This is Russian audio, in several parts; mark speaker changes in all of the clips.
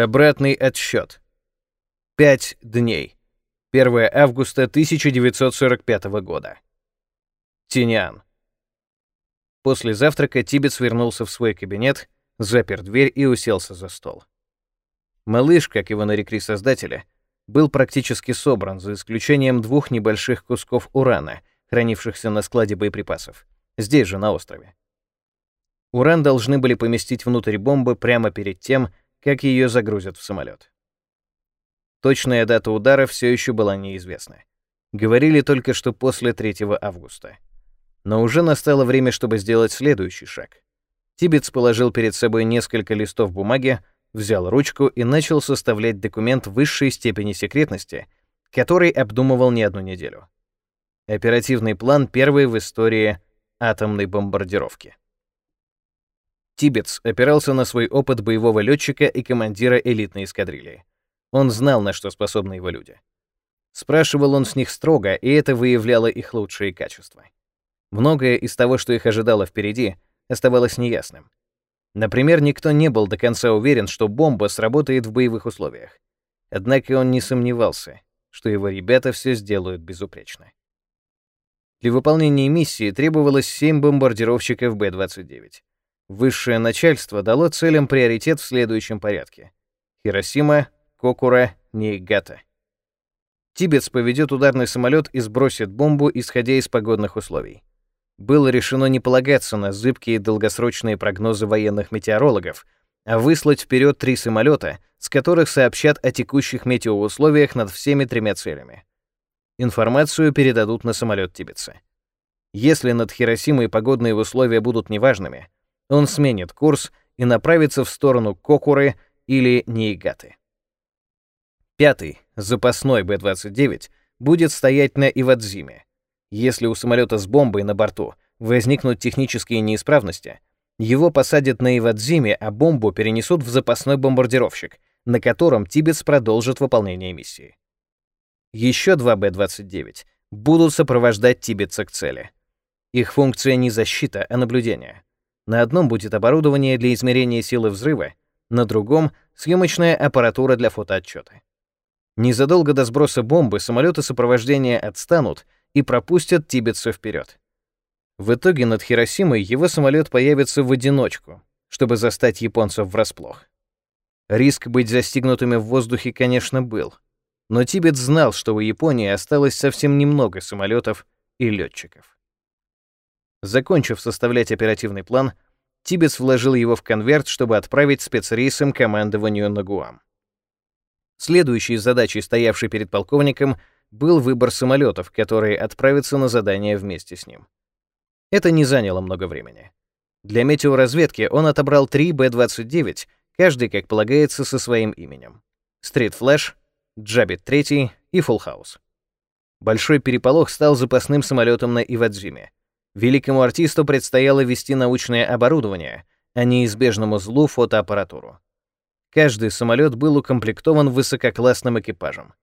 Speaker 1: Обратный отсчет. Пять дней. 1 августа 1945 года. Тинян. После завтрака Тибет вернулся в свой кабинет, запер дверь и уселся за стол. Малыш, как его нарекли создатели, был практически собран, за исключением двух небольших кусков урана, хранившихся на складе боеприпасов, здесь же, на острове. Уран должны были поместить внутрь бомбы прямо перед тем, как ее загрузят в самолет. Точная дата удара все еще была неизвестна. Говорили только, что после 3 августа. Но уже настало время, чтобы сделать следующий шаг. Тибетс положил перед собой несколько листов бумаги, взял ручку и начал составлять документ высшей степени секретности, который обдумывал не одну неделю. Оперативный план первой в истории атомной бомбардировки. Тибетс опирался на свой опыт боевого летчика и командира элитной эскадрильи. Он знал, на что способны его люди. Спрашивал он с них строго, и это выявляло их лучшие качества. Многое из того, что их ожидало впереди, оставалось неясным. Например, никто не был до конца уверен, что бомба сработает в боевых условиях. Однако он не сомневался, что его ребята все сделают безупречно. Для выполнения миссии требовалось 7 бомбардировщиков Б-29. Высшее начальство дало целям приоритет в следующем порядке. Хиросима, Кокура, Нейгата. Тибетс поведет ударный самолет и сбросит бомбу, исходя из погодных условий было решено не полагаться на зыбкие долгосрочные прогнозы военных метеорологов, а выслать вперед три самолета, с которых сообщат о текущих метеоусловиях над всеми тремя целями. Информацию передадут на самолет Тибетса. Если над Хиросимой погодные условия будут неважными, он сменит курс и направится в сторону Кокуры или Ниигаты. Пятый, запасной Б-29, будет стоять на Ивадзиме, если у самолета с бомбой на борту возникнут технические неисправности, его посадят на Ивадзиме, а бомбу перенесут в запасной бомбардировщик, на котором Тибетс продолжит выполнение миссии. Еще два Б-29 будут сопровождать Тибетса к цели. Их функция не защита, а наблюдение. На одном будет оборудование для измерения силы взрыва, на другом — съемочная аппаратура для фотоотчета. Незадолго до сброса бомбы самолеты сопровождения отстанут — и пропустят тибетца вперед. В итоге над Хиросимой его самолет появится в одиночку, чтобы застать японцев врасплох. Риск быть застигнутыми в воздухе, конечно, был, но Тибет знал, что у Японии осталось совсем немного самолетов и летчиков. Закончив составлять оперативный план, Тибетс вложил его в конверт, чтобы отправить спецрейсом командованию на Гуам. Следующей задачей, стоявшей перед полковником, был выбор самолетов, которые отправятся на задание вместе с ним. Это не заняло много времени. Для метеоразведки он отобрал три Б-29, каждый, как полагается, со своим именем. Стрит Флэш, Джабит 3 и Фулхаус. Большой переполох стал запасным самолетом на Ивадзиме. Великому артисту предстояло вести научное оборудование, а неизбежному злу фотоаппаратуру. Каждый самолет был укомплектован высококлассным экипажем.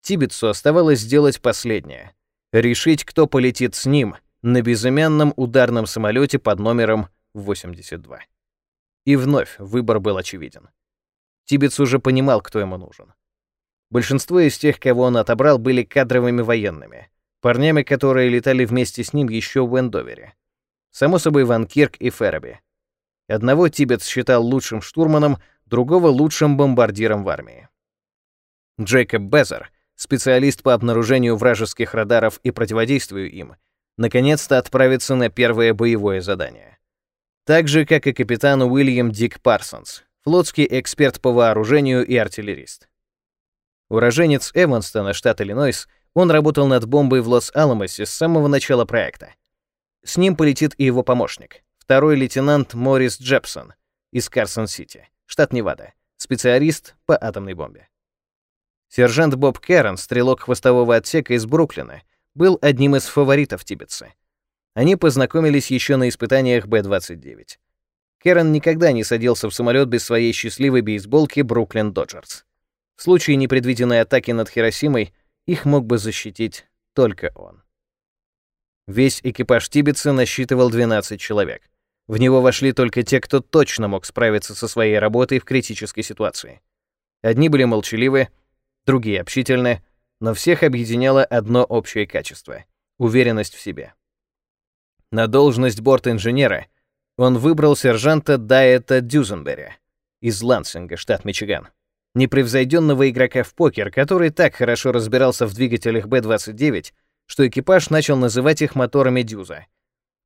Speaker 1: Тибетсу оставалось сделать последнее — решить, кто полетит с ним на безымянном ударном самолете под номером 82. И вновь выбор был очевиден. Тибетс уже понимал, кто ему нужен. Большинство из тех, кого он отобрал, были кадровыми военными, парнями, которые летали вместе с ним еще в Эндовере. Само собой, Ван Кирк и Ферроби. Одного Тибетс считал лучшим штурманом, другого — лучшим бомбардиром в армии. Джейкоб Безер специалист по обнаружению вражеских радаров и противодействию им, наконец-то отправится на первое боевое задание. Так же, как и капитан Уильям Дик Парсонс, флотский эксперт по вооружению и артиллерист. Уроженец Эванстона, штат Иллинойс, он работал над бомбой в Лос-Аламосе с самого начала проекта. С ним полетит и его помощник, второй лейтенант Морис Джепсон из Карсон-Сити, штат Невада, специалист по атомной бомбе. Сержант Боб Кэрон, стрелок хвостового отсека из Бруклина, был одним из фаворитов Тибетса. Они познакомились еще на испытаниях Б-29. Кэрон никогда не садился в самолет без своей счастливой бейсболки Бруклин Доджерс. В случае непредвиденной атаки над Хиросимой их мог бы защитить только он. Весь экипаж Тибетса насчитывал 12 человек. В него вошли только те, кто точно мог справиться со своей работой в критической ситуации. Одни были молчаливы, другие общительны, но всех объединяло одно общее качество — уверенность в себе. На должность борт-инженера он выбрал сержанта Дайета Дюзенбери из Лансинга, штат Мичиган, непревзойденного игрока в покер, который так хорошо разбирался в двигателях Б-29, что экипаж начал называть их моторами Дюза.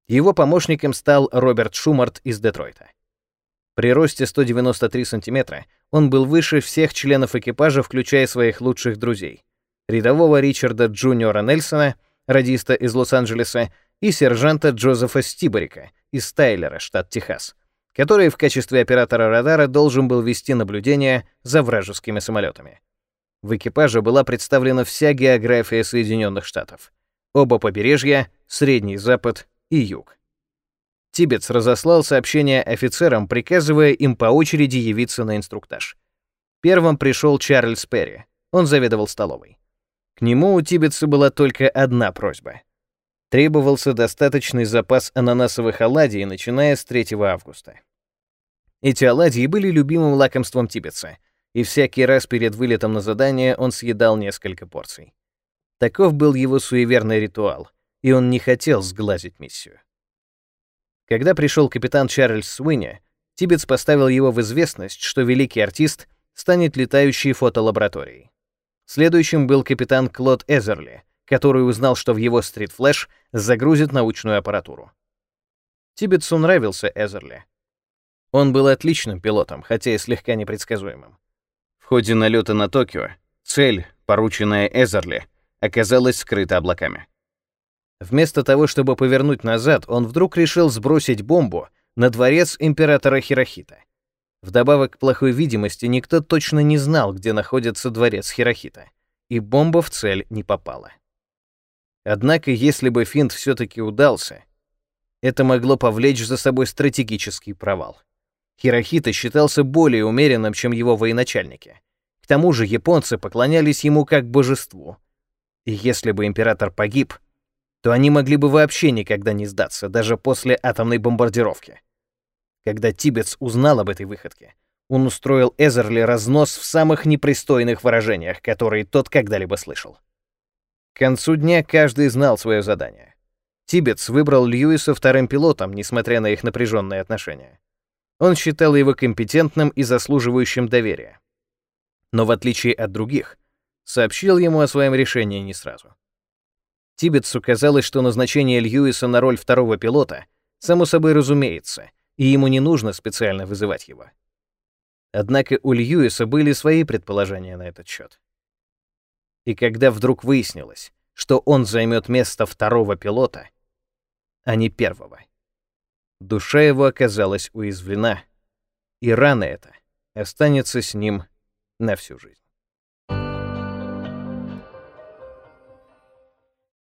Speaker 1: Его помощником стал Роберт Шумарт из Детройта. При росте 193 сантиметра он был выше всех членов экипажа, включая своих лучших друзей. Рядового Ричарда Джуниора Нельсона, радиста из Лос-Анджелеса, и сержанта Джозефа Стиборика из Тайлера, штат Техас, который в качестве оператора радара должен был вести наблюдение за вражескими самолетами. В экипаже была представлена вся география Соединенных Штатов. Оба побережья, Средний Запад и Юг. Тибетс разослал сообщение офицерам, приказывая им по очереди явиться на инструктаж. Первым пришел Чарльз Перри. Он заведовал столовой. К нему у Тибетса была только одна просьба. Требовался достаточный запас ананасовых оладий, начиная с 3 августа. Эти оладьи были любимым лакомством Тибетса, и всякий раз перед вылетом на задание он съедал несколько порций. Таков был его суеверный ритуал, и он не хотел сглазить миссию. Когда пришел капитан Чарльз Суинни, Тибетс поставил его в известность, что великий артист станет летающей фотолабораторией. Следующим был капитан Клод Эзерли, который узнал, что в его Flash загрузит научную аппаратуру. Тибетсу нравился Эзерли. Он был отличным пилотом, хотя и слегка непредсказуемым. В ходе налета на Токио цель, порученная Эзерли, оказалась скрыта облаками. Вместо того, чтобы повернуть назад, он вдруг решил сбросить бомбу на дворец императора Хирохита. Вдобавок к плохой видимости, никто точно не знал, где находится дворец Хирохита, и бомба в цель не попала. Однако, если бы финт все-таки удался, это могло повлечь за собой стратегический провал. Хирохита считался более умеренным, чем его военачальники. К тому же японцы поклонялись ему как божеству. И если бы император погиб — то они могли бы вообще никогда не сдаться, даже после атомной бомбардировки. Когда Тибетс узнал об этой выходке, он устроил Эзерли разнос в самых непристойных выражениях, которые тот когда-либо слышал. К концу дня каждый знал свое задание. Тибетс выбрал Льюиса вторым пилотом, несмотря на их напряженные отношения. Он считал его компетентным и заслуживающим доверия. Но в отличие от других, сообщил ему о своем решении не сразу. Тибетсу казалось, что назначение Льюиса на роль второго пилота само собой разумеется, и ему не нужно специально вызывать его. Однако у Льюиса были свои предположения на этот счет. И когда вдруг выяснилось, что он займет место второго пилота, а не первого, душа его оказалась уязвлена, и рана эта останется с ним на всю жизнь.